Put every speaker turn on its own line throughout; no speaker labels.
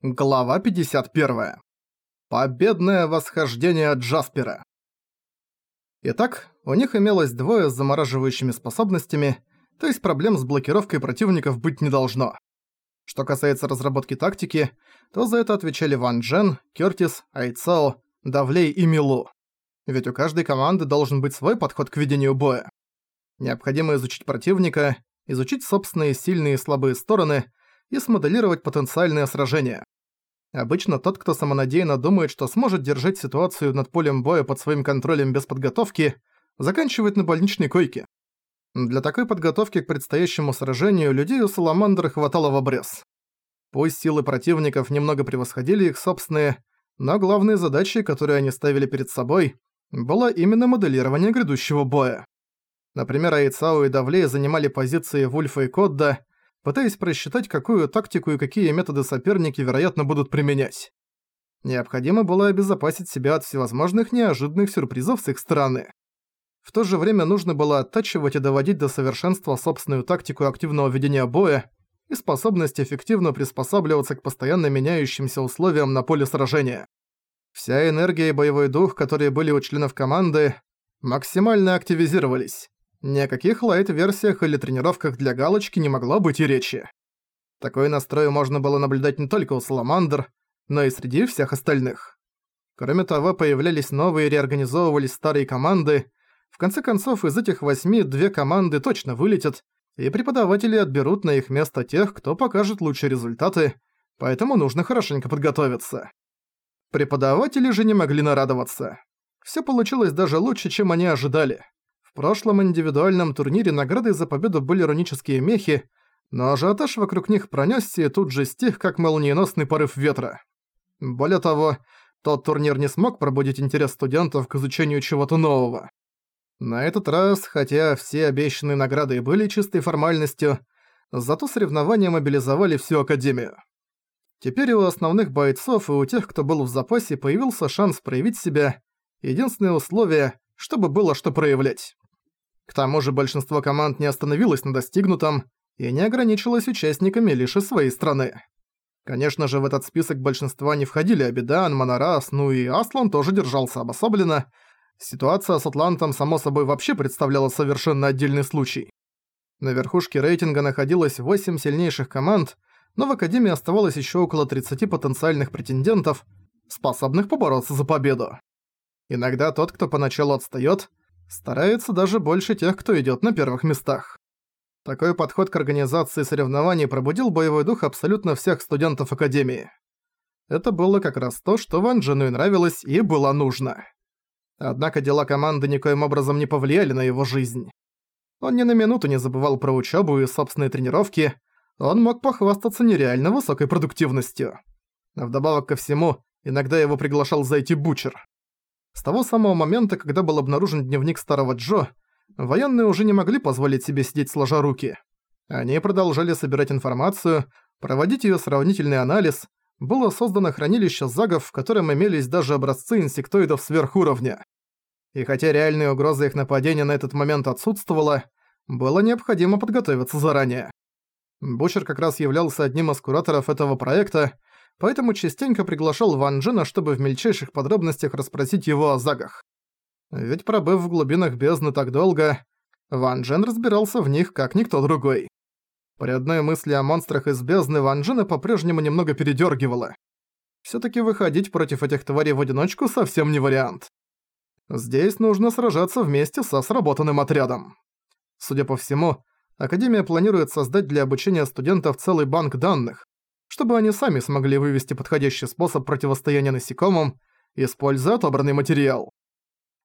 Глава 51. Победное восхождение Джаспера. Итак, у них имелось двое с замораживающими способностями, то есть проблем с блокировкой противников быть не должно. Что касается разработки тактики, то за это отвечали Ван Джен, Кёртис, Айцао, Давлей и Милу. Ведь у каждой команды должен быть свой подход к ведению боя. Необходимо изучить противника, изучить собственные сильные и слабые стороны – и смоделировать потенциальное сражение. Обычно тот, кто самонадеянно думает, что сможет держать ситуацию над полем боя под своим контролем без подготовки, заканчивает на больничной койке. Для такой подготовки к предстоящему сражению людей у Саламандр хватало в обрез. Пусть силы противников немного превосходили их собственные, но главной задачей, которую они ставили перед собой, было именно моделирование грядущего боя. Например, Айцао и Давлей занимали позиции Вульфа и Кодда, пытаясь просчитать, какую тактику и какие методы соперники, вероятно, будут применять. Необходимо было обезопасить себя от всевозможных неожиданных сюрпризов с их стороны. В то же время нужно было оттачивать и доводить до совершенства собственную тактику активного ведения боя и способность эффективно приспосабливаться к постоянно меняющимся условиям на поле сражения. Вся энергия и боевой дух, которые были у членов команды, максимально активизировались. Ни о каких лайт-версиях или тренировках для галочки не могло быть и речи. Такой настрой можно было наблюдать не только у Саламандр, но и среди всех остальных. Кроме того, появлялись новые и реорганизовывались старые команды. В конце концов, из этих восьми две команды точно вылетят, и преподаватели отберут на их место тех, кто покажет лучшие результаты, поэтому нужно хорошенько подготовиться. Преподаватели же не могли нарадоваться. Всё получилось даже лучше, чем они ожидали. В прошлом индивидуальном турнире наградой за победу были рунические мехи, но ажиотаж вокруг них пронёсся и тут же стих, как молниеносный порыв ветра. Более того, тот турнир не смог пробудить интерес студентов к изучению чего-то нового. На этот раз, хотя все обещанные награды были чистой формальностью, зато соревнования мобилизовали всю Академию. Теперь у основных бойцов и у тех, кто был в запасе, появился шанс проявить себя. Единственное условие чтобы было что проявлять. К тому же большинство команд не остановилось на достигнутом и не ограничилось участниками лишь из своей страны. Конечно же, в этот список большинства не входили Абидан, Монорас, ну и Аслан тоже держался обособленно. Ситуация с Атлантом, само собой, вообще представляла совершенно отдельный случай. На верхушке рейтинга находилось 8 сильнейших команд, но в Академии оставалось еще около 30 потенциальных претендентов, способных побороться за победу. Иногда тот, кто поначалу отстаёт, старается даже больше тех, кто идёт на первых местах. Такой подход к организации соревнований пробудил боевой дух абсолютно всех студентов Академии. Это было как раз то, что Ван Джену нравилось и было нужно. Однако дела команды никоим образом не повлияли на его жизнь. Он ни на минуту не забывал про учёбу и собственные тренировки, он мог похвастаться нереально высокой продуктивностью. Вдобавок ко всему, иногда его приглашал зайти Бучер. С того самого момента, когда был обнаружен дневник старого Джо, военные уже не могли позволить себе сидеть сложа руки. Они продолжали собирать информацию, проводить её сравнительный анализ, было создано хранилище загов, в котором имелись даже образцы инсектоидов сверхуровня. И хотя реальная угроза их нападения на этот момент отсутствовала, было необходимо подготовиться заранее. Бучер как раз являлся одним из кураторов этого проекта, поэтому частенько приглашал Ван Джена, чтобы в мельчайших подробностях расспросить его о загах. Ведь пробыв в глубинах бездны так долго, Ван Джен разбирался в них как никто другой. При одной мысли о монстрах из бездны Ван Джена по-прежнему немного передёргивало. Всё-таки выходить против этих тварей в одиночку совсем не вариант. Здесь нужно сражаться вместе со сработанным отрядом. Судя по всему, Академия планирует создать для обучения студентов целый банк данных, чтобы они сами смогли вывести подходящий способ противостояния насекомым, используя отобранный материал.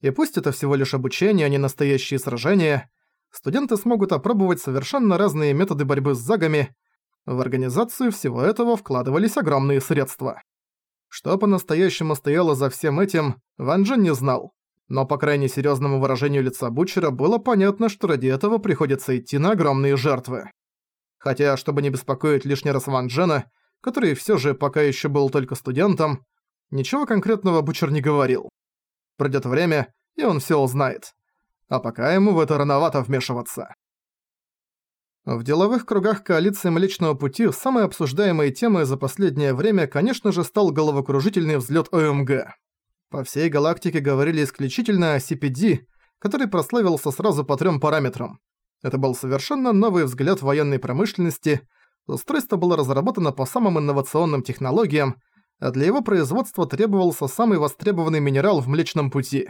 И пусть это всего лишь обучение, а не настоящие сражения, студенты смогут опробовать совершенно разные методы борьбы с загами, в организацию всего этого вкладывались огромные средства. Что по-настоящему стояло за всем этим, Ван Джен не знал. Но по крайне серьёзному выражению лица Бучера было понятно, что ради этого приходится идти на огромные жертвы. Хотя, чтобы не беспокоить лишний раз Ван Джена, который всё же пока ещё был только студентом, ничего конкретного Бучер не говорил. Пройдёт время, и он всё узнает. А пока ему в это рановато вмешиваться. В деловых кругах коалиции Млечного Пути самой обсуждаемой темой за последнее время, конечно же, стал головокружительный взлет ОМГ. По всей галактике говорили исключительно о CPD, который прославился сразу по трем параметрам. Это был совершенно новый взгляд военной промышленности, устройство было разработано по самым инновационным технологиям, а для его производства требовался самый востребованный минерал в Млечном Пути.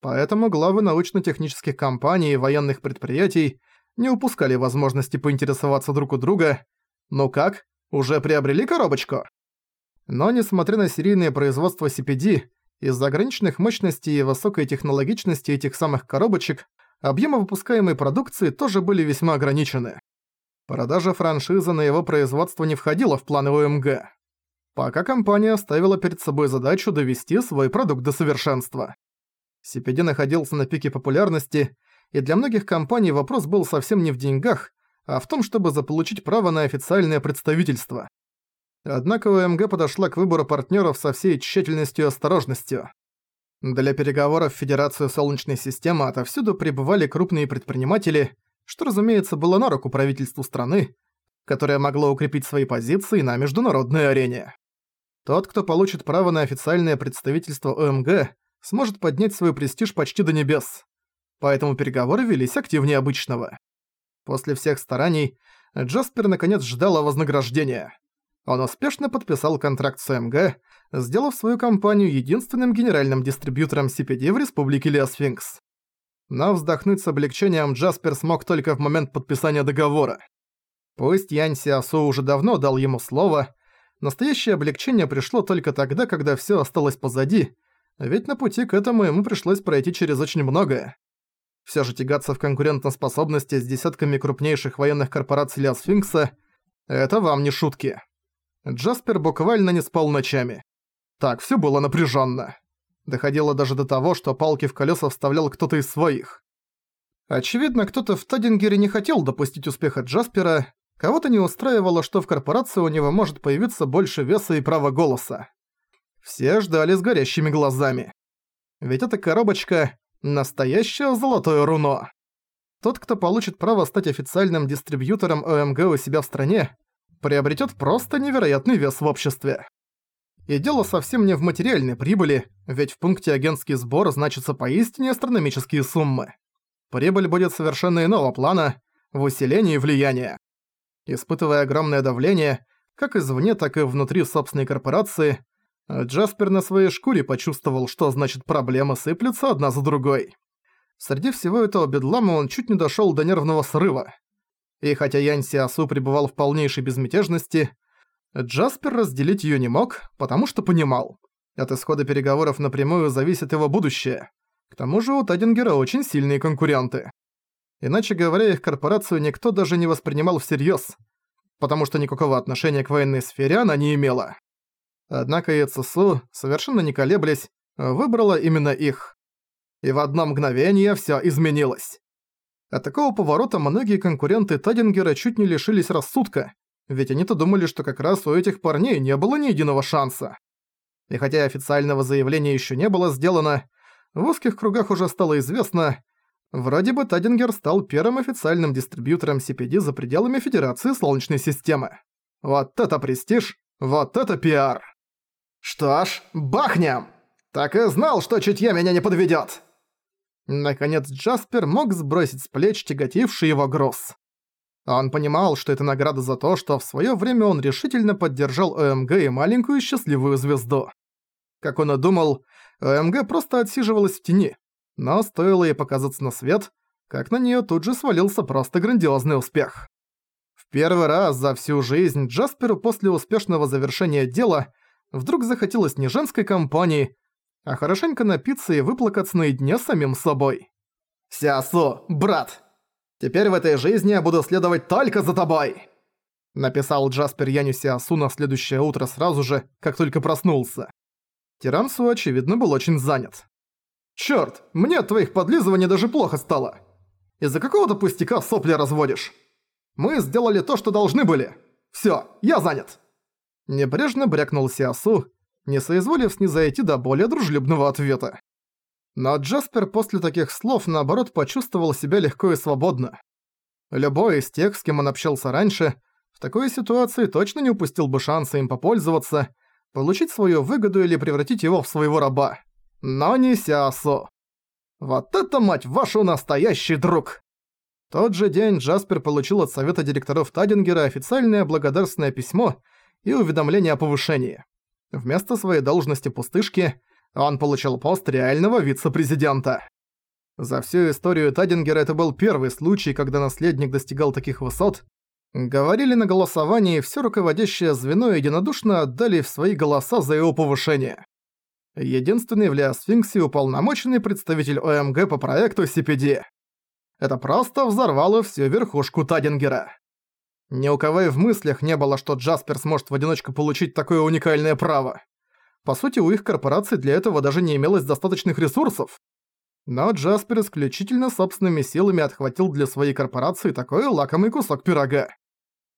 Поэтому главы научно-технических компаний и военных предприятий не упускали возможности поинтересоваться друг у друга «Ну как, уже приобрели коробочку?» Но несмотря на серийное производство CPD, из-за ограниченных мощностей и высокой технологичности этих самых коробочек, объемы выпускаемой продукции тоже были весьма ограничены. Продажа франшизы на его производство не входила в планы ОМГ. Пока компания ставила перед собой задачу довести свой продукт до совершенства. CPD находился на пике популярности, и для многих компаний вопрос был совсем не в деньгах, а в том, чтобы заполучить право на официальное представительство. Однако ОМГ подошла к выбору партнеров со всей тщательностью и осторожностью. Для переговоров в Федерацию Солнечной системы отовсюду прибывали крупные предприниматели, что, разумеется, было на руку правительству страны, которое могло укрепить свои позиции на международной арене. Тот, кто получит право на официальное представительство ОМГ, сможет поднять свой престиж почти до небес. Поэтому переговоры велись активнее обычного. После всех стараний Джаспер наконец ждал вознаграждения. Он успешно подписал контракт с ОМГ, сделав свою компанию единственным генеральным дистрибьютором CPD в республике Леосфинкс. Но вздохнуть с облегчением Джаспер смог только в момент подписания договора. Пусть Янь Сиасу уже давно дал ему слово, настоящее облегчение пришло только тогда, когда всё осталось позади, ведь на пути к этому ему пришлось пройти через очень многое. Всё же тягаться в конкурентоспособности с десятками крупнейших военных корпораций Леосфинкса – это вам не шутки. Джаспер буквально не спал ночами. Так, всё было напряжённо. Доходило даже до того, что палки в колёса вставлял кто-то из своих. Очевидно, кто-то в Тадингере не хотел допустить успеха Джаспера, кого-то не устраивало, что в корпорации у него может появиться больше веса и права голоса. Все ждали с горящими глазами. Ведь эта коробочка – настоящее золотое руно. Тот, кто получит право стать официальным дистрибьютором ОМГ у себя в стране, приобретет просто невероятный вес в обществе. И дело совсем не в материальной прибыли, ведь в пункте агентский сбор значится поистине астрономические суммы. Прибыль будет совершенно иного плана, в усилении влияния. Испытывая огромное давление, как извне, так и внутри собственной корпорации, Джаспер на своей шкуре почувствовал, что значит проблемы сыплются одна за другой. Среди всего этого бедлама он чуть не дошёл до нервного срыва. И хотя Янь Сиасу пребывал в полнейшей безмятежности, Джаспер разделить её не мог, потому что понимал. От исхода переговоров напрямую зависит его будущее. К тому же у Тадингера очень сильные конкуренты. Иначе говоря, их корпорацию никто даже не воспринимал всерьёз, потому что никакого отношения к военной сфере она не имела. Однако ЕЦСУ, совершенно не колеблясь, выбрала именно их. И в одно мгновение всё изменилось. От такого поворота многие конкуренты Тадингера чуть не лишились рассудка, ведь они-то думали, что как раз у этих парней не было ни единого шанса. И хотя официального заявления ещё не было сделано, в узких кругах уже стало известно, вроде бы Тадингер стал первым официальным дистрибьютором CPD за пределами Федерации Солнечной системы. Вот это престиж, вот это пиар. Что ж, бахнем! Так и знал, что чутье меня не подведёт. Наконец Джаспер мог сбросить с плеч тяготивший его груз. Он понимал, что это награда за то, что в своё время он решительно поддержал ОМГ и маленькую счастливую звезду. Как он и думал, ОМГ просто отсиживалась в тени, но стоило ей показаться на свет, как на неё тут же свалился просто грандиозный успех. В первый раз за всю жизнь Джасперу после успешного завершения дела вдруг захотелось не женской компании, а хорошенько напиться и выплакаться наедине с самим собой. «Сиасу, брат, теперь в этой жизни я буду следовать только за тобой!» Написал Джаспер Яню Сиасу на следующее утро сразу же, как только проснулся. Тирансу, очевидно, был очень занят. «Чёрт, мне от твоих подлизываний даже плохо стало! Из-за какого-то пустяка сопли разводишь! Мы сделали то, что должны были! Всё, я занят!» Небрежно брякнул Сиасу, не соизволив снизойти до более дружелюбного ответа. Но Джаспер после таких слов наоборот почувствовал себя легко и свободно. Любой из тех, с кем он общался раньше, в такой ситуации точно не упустил бы шанса им попользоваться, получить свою выгоду или превратить его в своего раба. Но не Сиасо. Вот это, мать вашу, настоящий друг! тот же день Джаспер получил от совета директоров Тадингера официальное благодарственное письмо и уведомление о повышении. Вместо своей должности пустышки он получил пост реального вице-президента. За всю историю Тадингера это был первый случай, когда наследник достигал таких высот. Говорили на голосовании, все руководящее звено единодушно отдали в свои голоса за его повышение. Единственный в Леосфинксе уполномоченный представитель ОМГ по проекту CPD. Это просто взорвало всю верхушку Тадингера. Ни у кого и в мыслях не было, что Джаспер сможет в одиночку получить такое уникальное право. По сути, у их корпорации для этого даже не имелось достаточных ресурсов. Но Джаспер исключительно собственными силами отхватил для своей корпорации такой лакомый кусок пирога.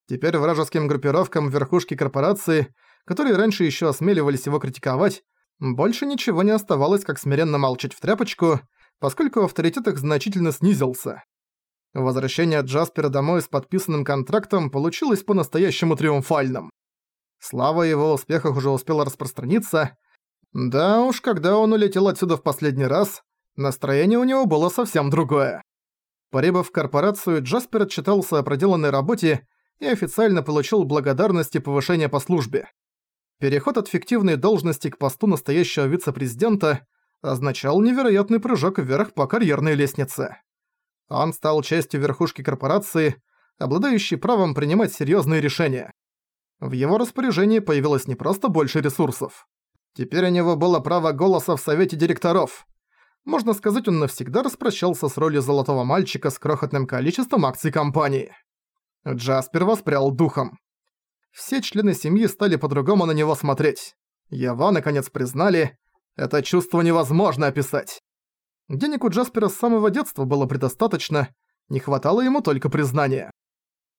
Теперь вражеским группировкам верхушки корпорации, которые раньше еще осмеливались его критиковать, больше ничего не оставалось, как смиренно молчать в тряпочку, поскольку авторитет их значительно снизился. Возвращение Джаспера домой с подписанным контрактом получилось по-настоящему триумфальным. Слава его успехах уже успела распространиться. Да уж, когда он улетел отсюда в последний раз, настроение у него было совсем другое. Прибыв в корпорацию, Джаспер отчитался о проделанной работе и официально получил благодарность и повышение по службе. Переход от фиктивной должности к посту настоящего вице-президента означал невероятный прыжок вверх по карьерной лестнице. Он стал частью верхушки корпорации, обладающей правом принимать серьезные решения. В его распоряжении появилось не просто больше ресурсов. Теперь у него было право голоса в совете директоров. Можно сказать, он навсегда распрощался с ролью золотого мальчика с крохотным количеством акций компании. Джаспер воспрял духом. Все члены семьи стали по-другому на него смотреть. Его, наконец, признали. Это чувство невозможно описать. Денег у Джаспера с самого детства было предостаточно, не хватало ему только признания.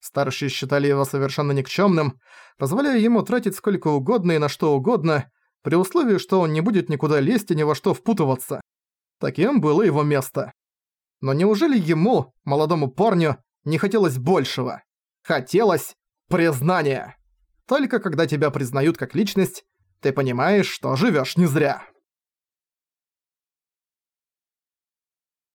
Старшие считали его совершенно никчёмным, позволяя ему тратить сколько угодно и на что угодно, при условии, что он не будет никуда лезть и ни во что впутываться. Таким было его место. Но неужели ему, молодому парню, не хотелось большего? Хотелось признания. Только когда тебя признают как личность, ты понимаешь, что живёшь не зря.